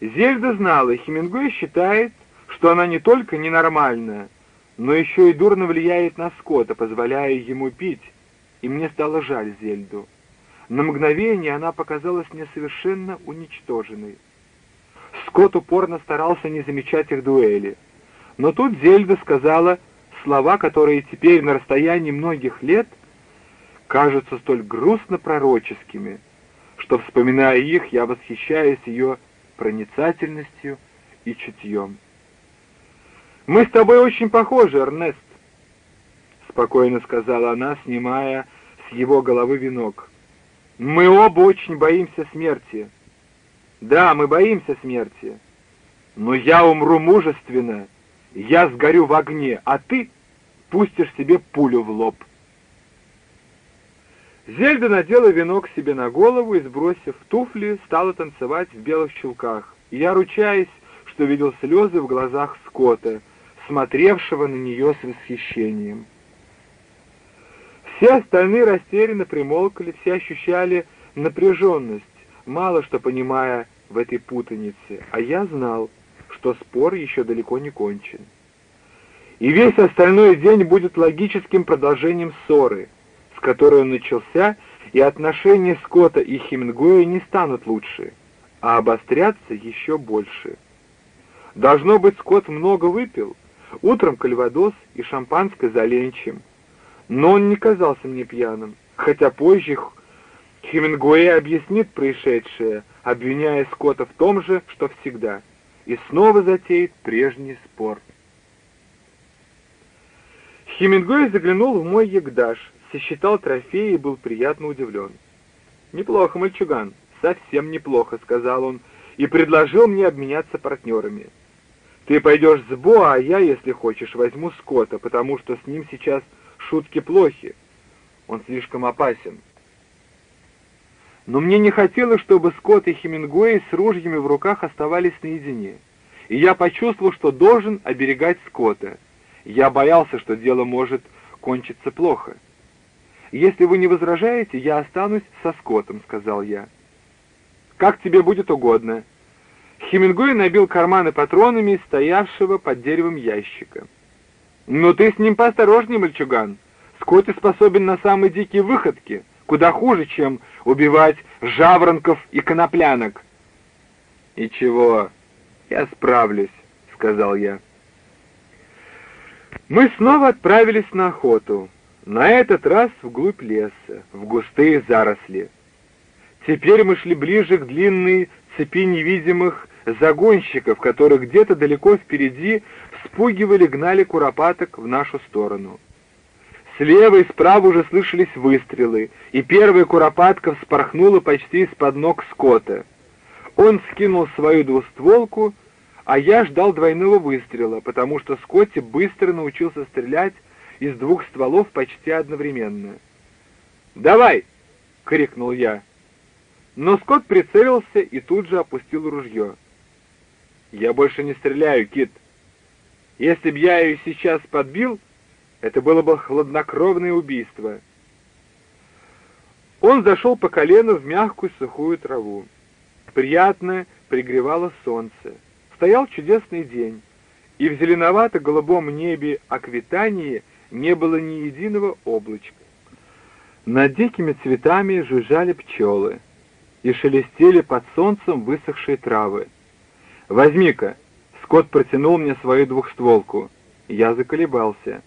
Зельда знала, Хемингуэй считает, что она не только ненормальная, но еще и дурно влияет на Скотта, позволяя ему пить, и мне стало жаль Зельду. На мгновение она показалась мне совершенно уничтоженной. Скотт упорно старался не замечать их дуэли. Но тут Зельда сказала слова, которые теперь на расстоянии многих лет кажутся столь грустно пророческими, что, вспоминая их, я восхищаюсь ее проницательностью и чутьем. «Мы с тобой очень похожи, Эрнест», — спокойно сказала она, снимая с его головы венок. «Мы оба очень боимся смерти». «Да, мы боимся смерти. Но я умру мужественно, я сгорю в огне, а ты пустишь себе пулю в лоб». Зельда надела венок себе на голову и, сбросив туфли, стала танцевать в белых чулках. И я ручаюсь, что видел слезы в глазах Скотта, смотревшего на нее с восхищением. Все остальные растерянно примолкли, все ощущали напряженность, мало что понимая в этой путанице, а я знал, что спор еще далеко не кончен. И весь остальной день будет логическим продолжением ссоры, которой он начался, и отношения Скотта и Хемингуэя не станут лучше, а обострятся еще больше. Должно быть, Скотт много выпил, утром кальвадос и шампанское за ленчем, но он не казался мне пьяным, хотя позже Хемингуэй объяснит происшедшее, обвиняя Скотта в том же, что всегда, и снова затеет прежний спор. Хемингуэй заглянул в мой ягдаш, сосчитал трофеи и был приятно удивлен. «Неплохо, мальчуган, совсем неплохо», — сказал он, и предложил мне обменяться партнерами. «Ты пойдешь с Бо, а я, если хочешь, возьму Скотта, потому что с ним сейчас шутки плохи. Он слишком опасен». Но мне не хотелось, чтобы Скотт и Хемингуэй с ружьями в руках оставались наедине. И я почувствовал, что должен оберегать Скотта. Я боялся, что дело может кончиться плохо. «Если вы не возражаете, я останусь со Скоттом», — сказал я. «Как тебе будет угодно». Хемингуэй набил карманы патронами стоявшего под деревом ящика. «Но ты с ним поосторожней, мальчуган. Скотти способен на самые дикие выходки, куда хуже, чем убивать жаворонков и коноплянок». «И чего? Я справлюсь», — сказал я. Мы снова отправились на охоту. На этот раз вглубь леса, в густые заросли. Теперь мы шли ближе к длинной цепи невидимых загонщиков, которые где-то далеко впереди спугивали, гнали куропаток в нашу сторону. Слева и справа уже слышались выстрелы, и первая куропатка вспорхнула почти из-под ног скота. Он скинул свою двустволку, а я ждал двойного выстрела, потому что Скотти быстро научился стрелять из двух стволов почти одновременно. «Давай!» — крикнул я. Но Скотт прицелился и тут же опустил ружье. «Я больше не стреляю, Кит. Если б я ее сейчас подбил, это было бы хладнокровное убийство». Он зашел по колено в мягкую сухую траву. Приятно пригревало солнце. Стоял чудесный день, и в зеленовато-голубом небе Аквитании — не было ни единого облачка. Над дикими цветами жужжали пчелы и шелестели под солнцем высохшие травы. «Возьми-ка!» — Скотт протянул мне свою двухстволку. Я заколебался.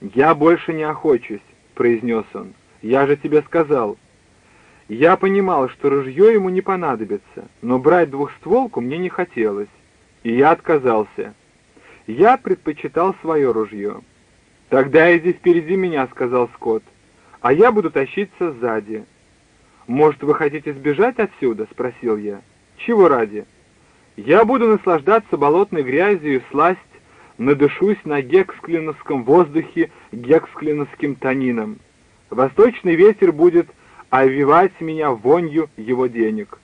«Я больше не охочусь», — произнес он. «Я же тебе сказал». Я понимал, что ружье ему не понадобится, но брать двухстволку мне не хотелось, и я отказался. Я предпочитал свое ружье. «Тогда иди впереди меня», — сказал Скотт, — «а я буду тащиться сзади». «Может, вы хотите сбежать отсюда?» — спросил я. «Чего ради?» «Я буду наслаждаться болотной грязью и сласть, надышусь на гексклиновском воздухе гексклиновским тонином. Восточный ветер будет овивать меня вонью его денег».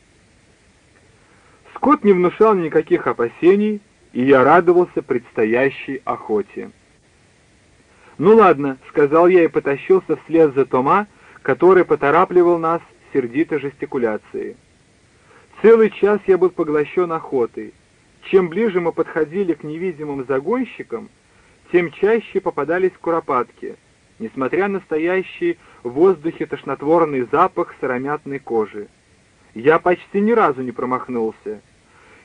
Скотт не внушал никаких опасений, и я радовался предстоящей охоте. «Ну ладно», — сказал я и потащился вслед за Тома, который поторапливал нас сердито жестикуляцией. Целый час я был поглощен охотой. Чем ближе мы подходили к невидимым загонщикам, тем чаще попадались куропатки, несмотря на стоящий в воздухе тошнотворный запах сыромятной кожи. Я почти ни разу не промахнулся,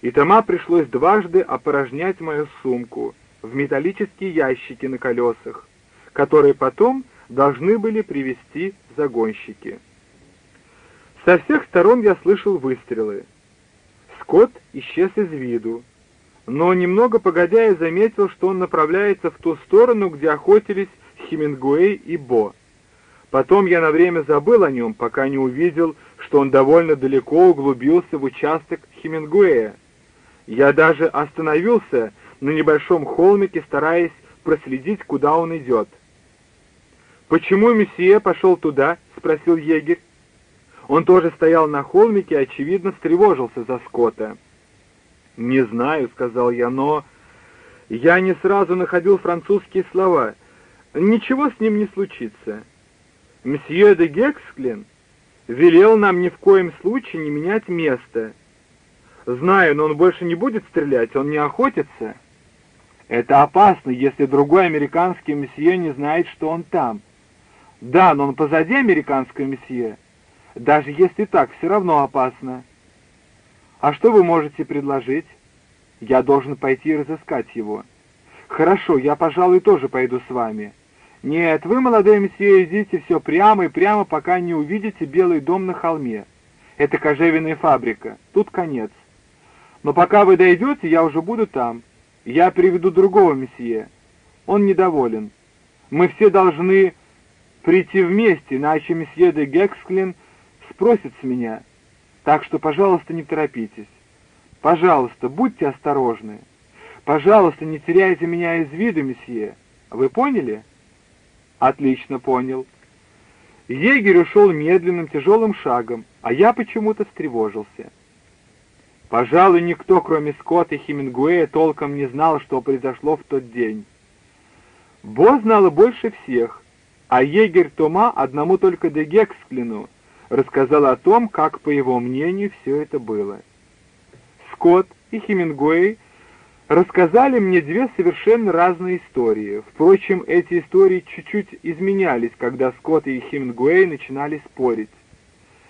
и Тома пришлось дважды опорожнять мою сумку в металлические ящики на колесах, которые потом должны были привести загонщики. Со всех сторон я слышал выстрелы. Скотт исчез из виду, но немного погодя я заметил, что он направляется в ту сторону, где охотились Хемингуэй и Бо. Потом я на время забыл о нем, пока не увидел, что он довольно далеко углубился в участок Хемингуэя. Я даже остановился на небольшом холмике, стараясь проследить, куда он идет. «Почему месье пошел туда?» — спросил егерь. Он тоже стоял на холмике и, очевидно, встревожился за Скотта. «Не знаю», — сказал я, — «но...» Я не сразу находил французские слова. «Ничего с ним не случится». Месье де Гексклин велел нам ни в коем случае не менять место. Знаю, но он больше не будет стрелять, он не охотится. Это опасно, если другой американский месье не знает, что он там. Да, но он позади американского месье. Даже если так, все равно опасно. А что вы можете предложить? Я должен пойти разыскать его. Хорошо, я, пожалуй, тоже пойду с вами. Нет, вы, молодой месье, идите все прямо и прямо, пока не увидите белый дом на холме. Это кожевенная фабрика. Тут конец. Но пока вы дойдете, я уже буду там. Я приведу другого месье. Он недоволен. Мы все должны прийти вместе, иначе месье де Гексклин спросит с меня. Так что, пожалуйста, не торопитесь. Пожалуйста, будьте осторожны. Пожалуйста, не теряйте меня из виду, месье. Вы поняли? Отлично понял. Егерь ушел медленным, тяжелым шагом, а я почему-то встревожился. Пожалуй, никто, кроме Скотта и Хемингуэя, толком не знал, что произошло в тот день. Бо знала больше всех, а егерь Тома одному только де Гексклину рассказал о том, как, по его мнению, все это было. Скотт и Хемингуэй рассказали мне две совершенно разные истории. Впрочем, эти истории чуть-чуть изменялись, когда Скотт и Хемингуэй начинали спорить.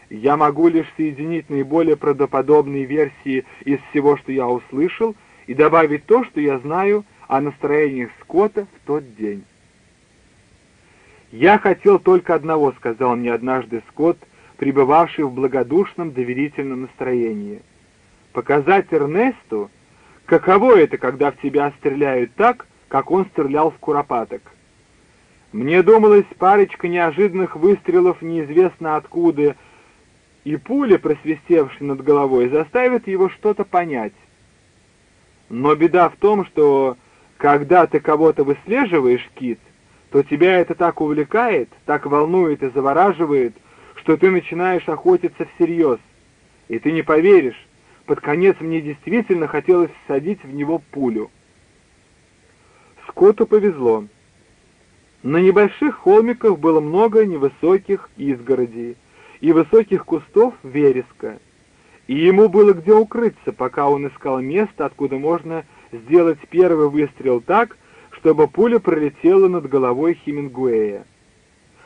Я могу лишь соединить наиболее правдоподобные версии из всего, что я услышал, и добавить то, что я знаю о настроениях Скотта в тот день. «Я хотел только одного», — сказал мне однажды Скотт, пребывавший в благодушном доверительном настроении. «Показать Эрнесту, каково это, когда в тебя стреляют так, как он стрелял в куропаток. Мне думалось, парочка неожиданных выстрелов неизвестно откуда, и пуля, просвистевшая над головой, заставит его что-то понять. Но беда в том, что когда ты кого-то выслеживаешь, Кит, то тебя это так увлекает, так волнует и завораживает, что ты начинаешь охотиться всерьез. И ты не поверишь, под конец мне действительно хотелось всадить в него пулю. Скотту повезло. На небольших холмиках было много невысоких изгородей и высоких кустов вереска, и ему было где укрыться, пока он искал место, откуда можно сделать первый выстрел так, чтобы пуля пролетела над головой Хемингуэя.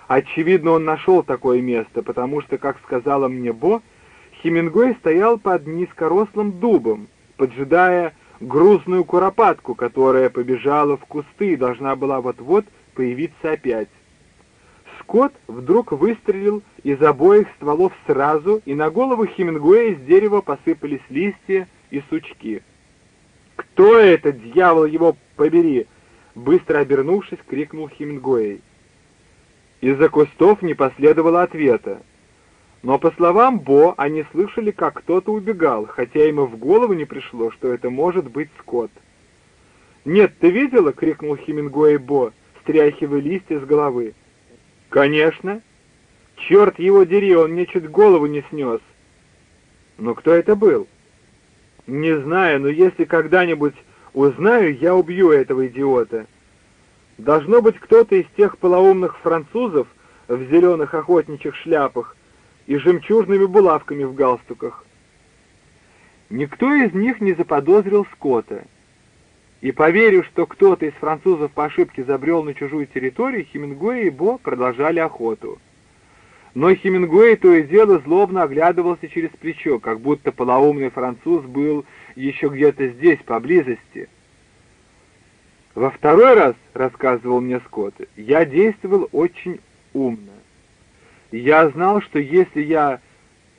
Очевидно, он нашел такое место, потому что, как сказала мне Бо, Хемингуэй стоял под низкорослым дубом, поджидая грузную куропатку, которая побежала в кусты и должна была вот-вот появиться опять. Скотт вдруг выстрелил из обоих стволов сразу, и на голову Хемингуэя с дерева посыпались листья и сучки. «Кто это, дьявол его побери?» Быстро обернувшись, крикнул Хемингуэй. Из-за кустов не последовало ответа. Но, по словам Бо, они слышали, как кто-то убегал, хотя ему в голову не пришло, что это может быть Скотт. «Нет, ты видела?» — крикнул Хемингуэй Бо, стряхивая листья с головы. «Конечно. Черт его дери, он мне чуть голову не снес». «Но кто это был?» «Не знаю, но если когда-нибудь Узнаю, я убью этого идиота. Должно быть кто-то из тех полоумных французов в зеленых охотничьих шляпах и жемчужными булавками в галстуках. Никто из них не заподозрил Скотта. И поверив, что кто-то из французов по ошибке забрел на чужую территорию, Хемингуэй и Бо продолжали охоту. Но Хемингуэй то и дело злобно оглядывался через плечо, как будто полоумный француз был еще где-то здесь, поблизости. Во второй раз, рассказывал мне Скотт, я действовал очень умно. Я знал, что если я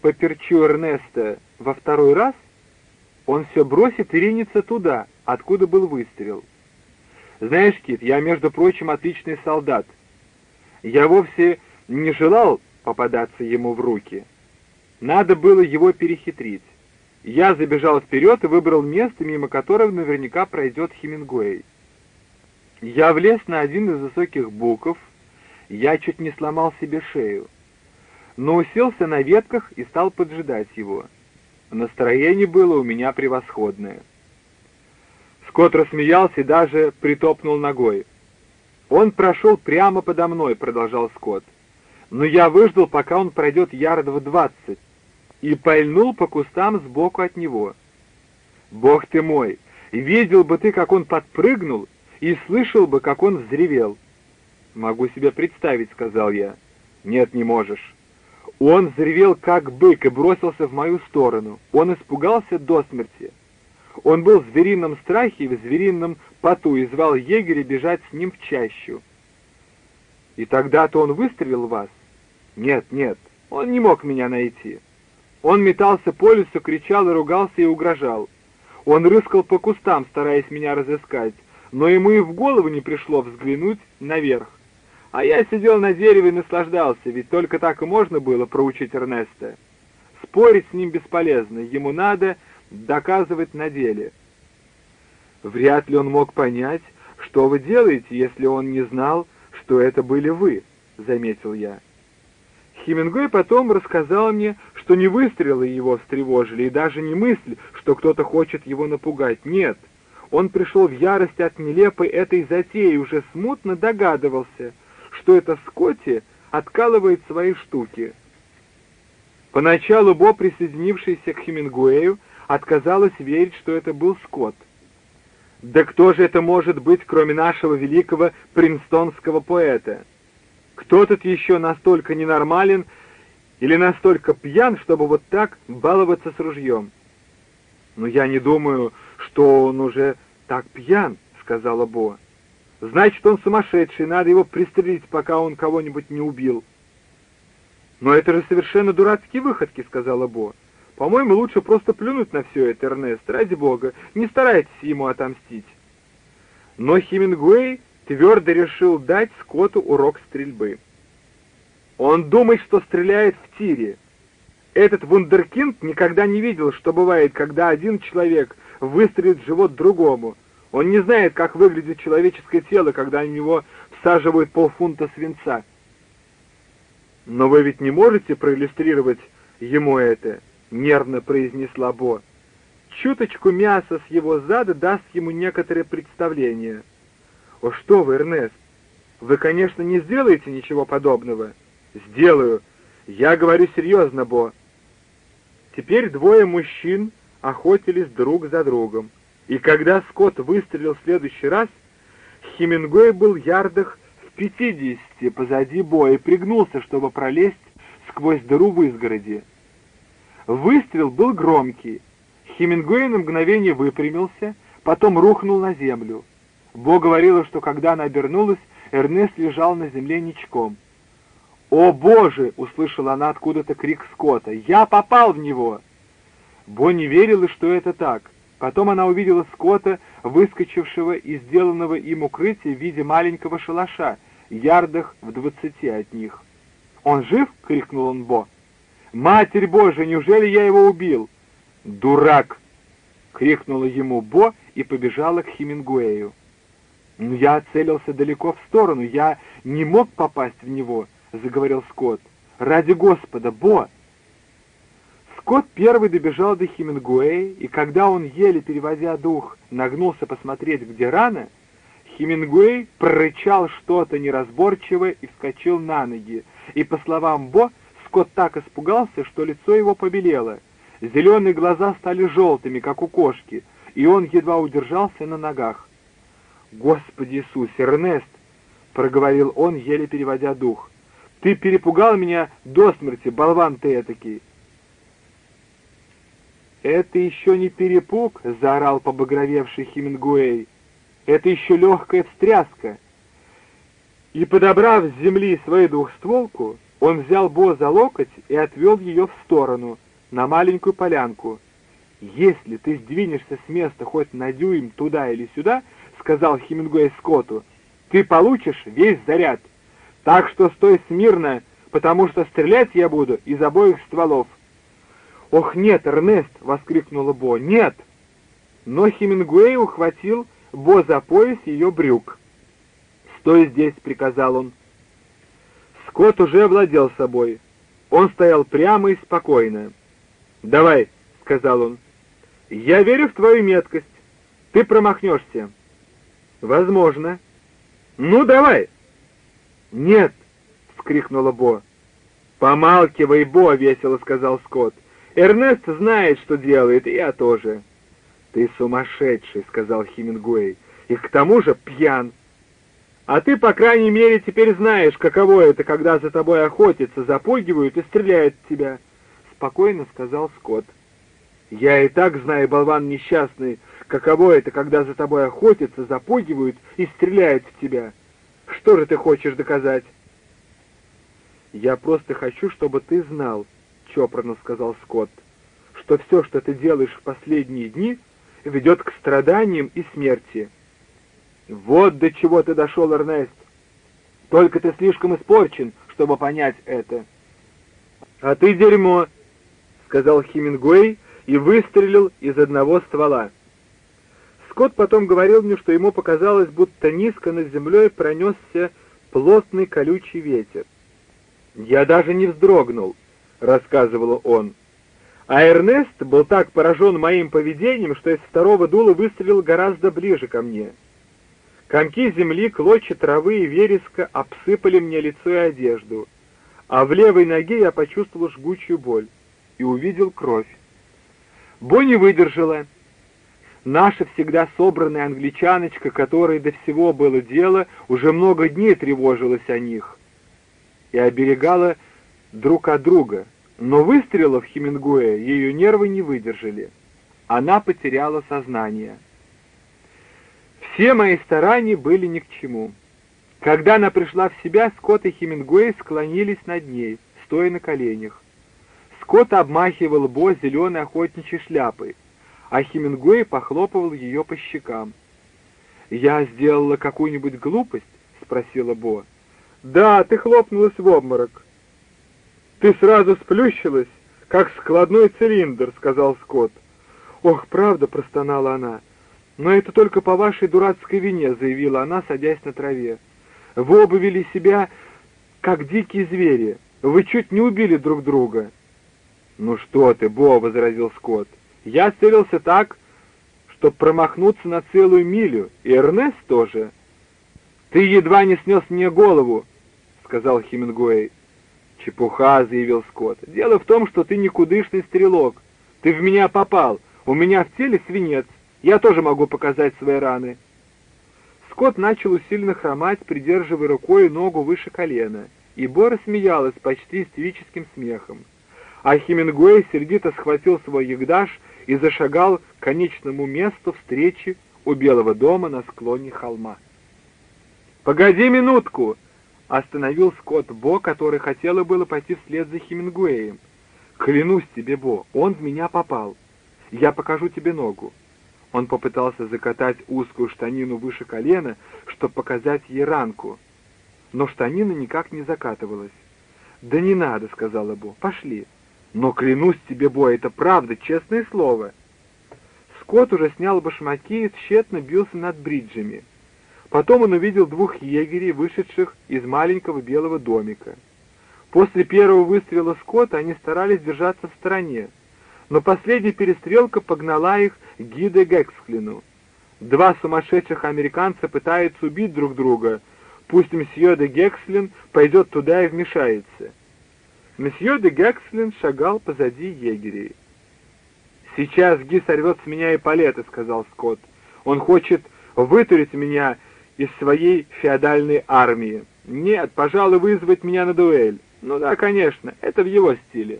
поперчу Эрнеста во второй раз, он все бросит и ринется туда, откуда был выстрел. Знаешь, Кит, я, между прочим, отличный солдат. Я вовсе не желал попадаться ему в руки. Надо было его перехитрить. Я забежал вперед и выбрал место, мимо которого наверняка пройдет Хемингуэй. Я влез на один из высоких буков, я чуть не сломал себе шею, но уселся на ветках и стал поджидать его. Настроение было у меня превосходное. Скотт рассмеялся и даже притопнул ногой. «Он прошел прямо подо мной», — продолжал Скотт. «Но я выждал, пока он пройдет ярдов двадцать, и пальнул по кустам сбоку от него. Бог ты мой, видел бы ты, как он подпрыгнул, и слышал бы, как он взревел». «Могу себе представить», — сказал я. «Нет, не можешь. Он взревел как бык и бросился в мою сторону. Он испугался до смерти. Он был в зверином страхе и в зверином поту и звал егеря бежать с ним в чащу. И тогда-то он выстрелил вас? Нет, нет, он не мог меня найти. Он метался по лесу, кричал и ругался и угрожал. Он рыскал по кустам, стараясь меня разыскать, но ему и в голову не пришло взглянуть наверх. А я сидел на дереве и наслаждался, ведь только так и можно было проучить Эрнеста. Спорить с ним бесполезно, ему надо доказывать на деле. Вряд ли он мог понять, что вы делаете, если он не знал, что это были вы, — заметил я. Хемингуэй потом рассказал мне, что не выстрелы его встревожили, и даже не мысль, что кто-то хочет его напугать. Нет, он пришел в ярость от нелепой этой затеи и уже смутно догадывался — что это Скотти откалывает свои штуки. Поначалу Бо, присоединившийся к Хемингуэю, отказалась верить, что это был Скотт. Да кто же это может быть, кроме нашего великого принстонского поэта? Кто тут еще настолько ненормален или настолько пьян, чтобы вот так баловаться с ружьем? «Но я не думаю, что он уже так пьян», — сказала Бо. Значит, он сумасшедший, надо его пристрелить, пока он кого-нибудь не убил. «Но это же совершенно дурацкие выходки», — сказала Бо. «По-моему, лучше просто плюнуть на все это, Эрнест, ради бога, не старайтесь ему отомстить». Но Хемингуэй твердо решил дать Скотту урок стрельбы. Он думает, что стреляет в тире. Этот вундеркинд никогда не видел, что бывает, когда один человек выстрелит в живот другому — он не знает, как выглядит человеческое тело, когда в него всаживают полфунта свинца. «Но вы ведь не можете проиллюстрировать ему это?» — нервно произнесла Бо. «Чуточку мяса с его зада даст ему некоторое представление». «О, что вы, Эрнест! Вы, конечно, не сделаете ничего подобного?» «Сделаю. Я говорю серьезно, Бо». Теперь двое мужчин охотились друг за другом. И когда Скотт выстрелил в следующий раз, Хемингуэй был ярдах в пятидесяти позади боя и пригнулся, чтобы пролезть сквозь дыру в изгороди. Выстрел был громкий. Хемингуэй на мгновение выпрямился, потом рухнул на землю. Бо говорила, что когда она обернулась, Эрнест лежал на земле ничком. «О, Боже!» — услышала она откуда-то крик Скотта. «Я попал в него!» Бо не верила, что это так. Потом она увидела Скотта, выскочившего из сделанного им укрытия в виде маленького шалаша, ярдах в двадцати от них. «Он жив?» — крикнул он Бо. «Матерь Божия, неужели я его убил?» «Дурак!» — крикнула ему Бо и побежала к Хемингуэю. «Но я целился далеко в сторону, я не мог попасть в него», — заговорил Скотт. «Ради Господа, Бо!» Скотт первый добежал до Хемингуэя, и когда он, еле переводя дух, нагнулся посмотреть, где рана, Хемингуэй прорычал что-то неразборчивое и вскочил на ноги, и, по словам Бо, Скотт так испугался, что лицо его побелело. Зеленые глаза стали желтыми, как у кошки, и он едва удержался на ногах. «Господи Иисус, Эрнест!» — проговорил он, еле переводя дух. «Ты перепугал меня до смерти, болван ты этакий!» «Это еще не перепуг!» — заорал побагровевший Хемингуэй. «Это еще легкая встряска!» И, подобрав с земли свою двухстволку, он взял Бо за локоть и отвел ее в сторону, на маленькую полянку. «Если ты сдвинешься с места хоть на дюйм туда или сюда, — сказал Хемингуэй Скотту, — ты получишь весь заряд. Так что стой смирно, потому что стрелять я буду из обоих стволов». «Ох, нет, Эрнест!» — воскликнула Бо. «Нет!» Но Хемингуэй ухватил Бо за пояс ее брюк. «Стой здесь!» — приказал он. Скотт уже овладел собой. Он стоял прямо и спокойно. «Давай», — сказал он. «Я верю в твою меткость. Ты промахнешься». «Возможно». «Ну, давай». «Нет», — вскрикнула Бо. «Помалкивай, Бо», — весело сказал Скотт. «Эрнест знает, что делает, и я тоже». «Ты сумасшедший», — сказал Хемингуэй, — «и к тому же пьян». «А ты, по крайней мере, теперь знаешь, каково это, когда за тобой охотятся, запугивают и стреляют в тебя», — спокойно сказал Скотт. «Я и так знаю, болван несчастный, каково это, когда за тобой охотятся, запугивают и стреляют в тебя. Что же ты хочешь доказать?» «Я просто хочу, чтобы ты знал», — чопорно сказал Скотт, «что все, что ты делаешь в последние дни, ведет к страданиям и смерти». «Вот до чего ты дошел, Эрнест! Только ты слишком испорчен, чтобы понять это». «А ты дерьмо!» — сказал Хемингуэй и выстрелил из одного ствола. Скотт потом говорил мне, что ему показалось, будто низко над землей пронесся плотный колючий ветер. «Я даже не вздрогнул», — рассказывал он. А Эрнест был так поражен моим поведением, что из второго дула выстрелил гораздо ближе ко мне. Комки земли, клочья травы и вереска обсыпали мне лицо и одежду, а в левой ноге я почувствовал жгучую боль и увидел кровь. Бо не выдержала. Наша всегда собранная англичаночка, которой до всего было дело, уже много дней тревожилась о них и оберегала друг от друга, но выстрелов Хемингуэя ее нервы не выдержали. Она потеряла сознание. Все мои старания были ни к чему. Когда она пришла в себя, Скотт и Хемингуэй склонились над ней, стоя на коленях. Скотт обмахивал Бо зеленой охотничьей шляпой, а Хемингуэй похлопывал ее по щекам. «Я сделала какую-нибудь глупость?» — спросила Бо. «Да, ты хлопнулась в обморок». «Ты сразу сплющилась, как складной цилиндр», — сказал Скотт. «Ох, правда», — простонала она. «Но это только по вашей дурацкой вине», — заявила она, садясь на траве. «Вы оба вели себя, как дикие звери. Вы чуть не убили друг друга». «Ну что ты, Бо», — возразил Скотт. «Я целился так, чтобы промахнуться на целую милю, и Эрнест тоже». «Ты едва не снес мне голову», — сказал Хемингуэй. «Чепуха», — заявил Скотт. «Дело в том, что ты никудышный стрелок. Ты в меня попал. У меня в теле свинец. Я тоже могу показать свои раны». Скотт начал усиленно хромать, придерживая рукой ногу выше колена, и Бора смеялась почти истерическим смехом. А Хемингуэй сердито схватил свой ягдаш и зашагал к конечному месту встречи у Белого дома на склоне холма. «Погоди минутку!» — остановил Скотт Бо, который хотела было пойти вслед за Хемингуэем. «Клянусь тебе, Бо, он в меня попал. Я покажу тебе ногу. Он попытался закатать узкую штанину выше колена, чтобы показать ей ранку. Но штанина никак не закатывалась. «Да не надо», — сказала Бо, — «пошли». «Но клянусь тебе, Бо, это правда, честное слово». Скотт уже снял башмаки и тщетно бился над бриджами. Потом он увидел двух егерей, вышедших из маленького белого домика. После первого выстрела Скотта они старались держаться в стороне, но последняя перестрелка погнала их к Гиде Гексклину. Два сумасшедших американца пытаются убить друг друга. Пусть мсье де Гекслин пойдет туда и вмешается. Мсье де Гекслин шагал позади егерей. «Сейчас Ги сорвет с меня и палеты», — сказал Скотт. «Он хочет вытурить меня из своей феодальной армии. Нет, пожалуй, вызвать меня на дуэль. Ну да, конечно, это в его стиле».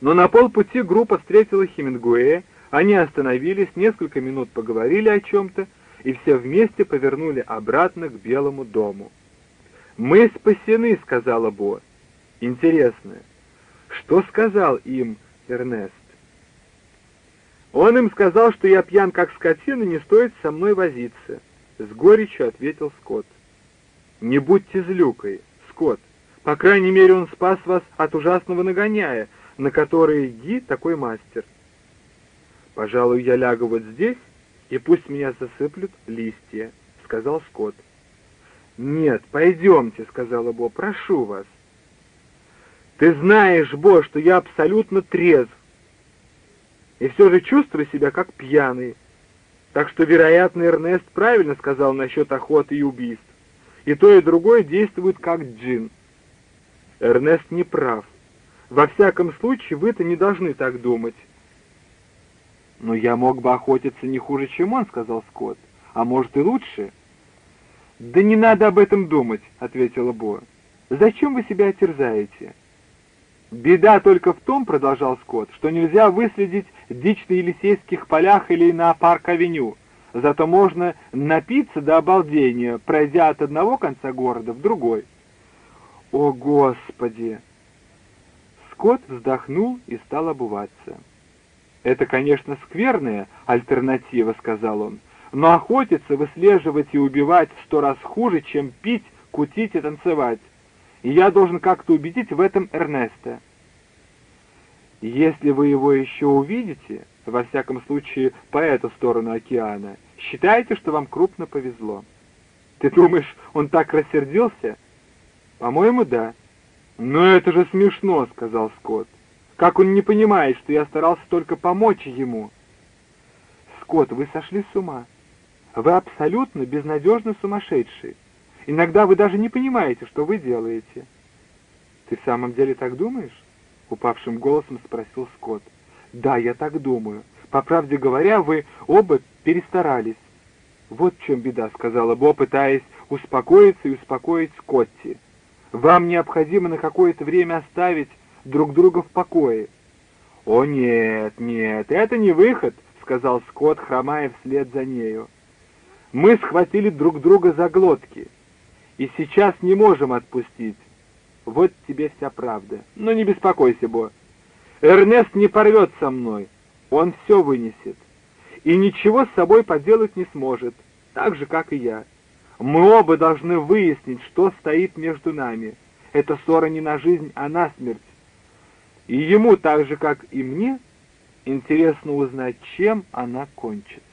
Но на полпути группа встретила Хемингуэя, они остановились, несколько минут поговорили о чем-то, и все вместе повернули обратно к Белому дому. «Мы спасены», — сказала Бо. «Интересно, что сказал им Эрнест?» «Он им сказал, что я пьян как скотина, не стоит со мной возиться», — с горечью ответил Скотт. «Не будьте злюкой, Скотт. По крайней мере, он спас вас от ужасного нагоняя, на который Ги такой мастер. Пожалуй, я лягу вот здесь, и пусть меня засыплют листья», — сказал Скотт. «Нет, пойдемте», — сказала Бо, — «прошу вас». «Ты знаешь, Бо, что я абсолютно трезв, и все же чувствую себя как пьяный. Так что, вероятно, Эрнест правильно сказал насчет охоты и убийств. И то, и другое действует как джин. Эрнест не прав. Во всяком случае, вы-то не должны так думать. «Но я мог бы охотиться не хуже, чем он», — сказал Скотт. «А может и лучше?» «Да не надо об этом думать», — ответила Бо. «Зачем вы себя терзаете?» «Беда только в том, — продолжал Скотт, — что нельзя выследить дичь на Елисейских полях или на Парк-авеню. Зато можно напиться до обалдения, пройдя от одного конца города в другой». «О, Господи!» Скотт вздохнул и стал обуваться. «Это, конечно, скверная альтернатива», — сказал он, «но охотиться, выслеживать и убивать в сто раз хуже, чем пить, кутить и танцевать. И я должен как-то убедить в этом Эрнеста». «Если вы его еще увидите, во всяком случае по эту сторону океана, считайте, что вам крупно повезло». «Ты думаешь, он так рассердился?» «По-моему, да». «Но это же смешно», — сказал Скотт. Как он не понимает, что я старался только помочь ему? Скотт, вы сошли с ума. Вы абсолютно безнадежно сумасшедший. Иногда вы даже не понимаете, что вы делаете. Ты в самом деле так думаешь? Упавшим голосом спросил Скотт. Да, я так думаю. По правде говоря, вы оба перестарались. Вот в чем беда, сказала Бо, пытаясь успокоиться и успокоить Скотти. Вам необходимо на какое-то время оставить друг друга в покое. «О нет, нет, это не выход», — сказал Скотт, хромая вслед за нею. «Мы схватили друг друга за глотки, и сейчас не можем отпустить. Вот тебе вся правда. Но не беспокойся, Бо. Эрнест не порвет со мной, он все вынесет. И ничего с собой поделать не сможет, так же, как и я. Мы оба должны выяснить, что стоит между нами. Это ссора не на жизнь, а на смерть. И ему, так же как и мне, интересно узнать, чем она кончится.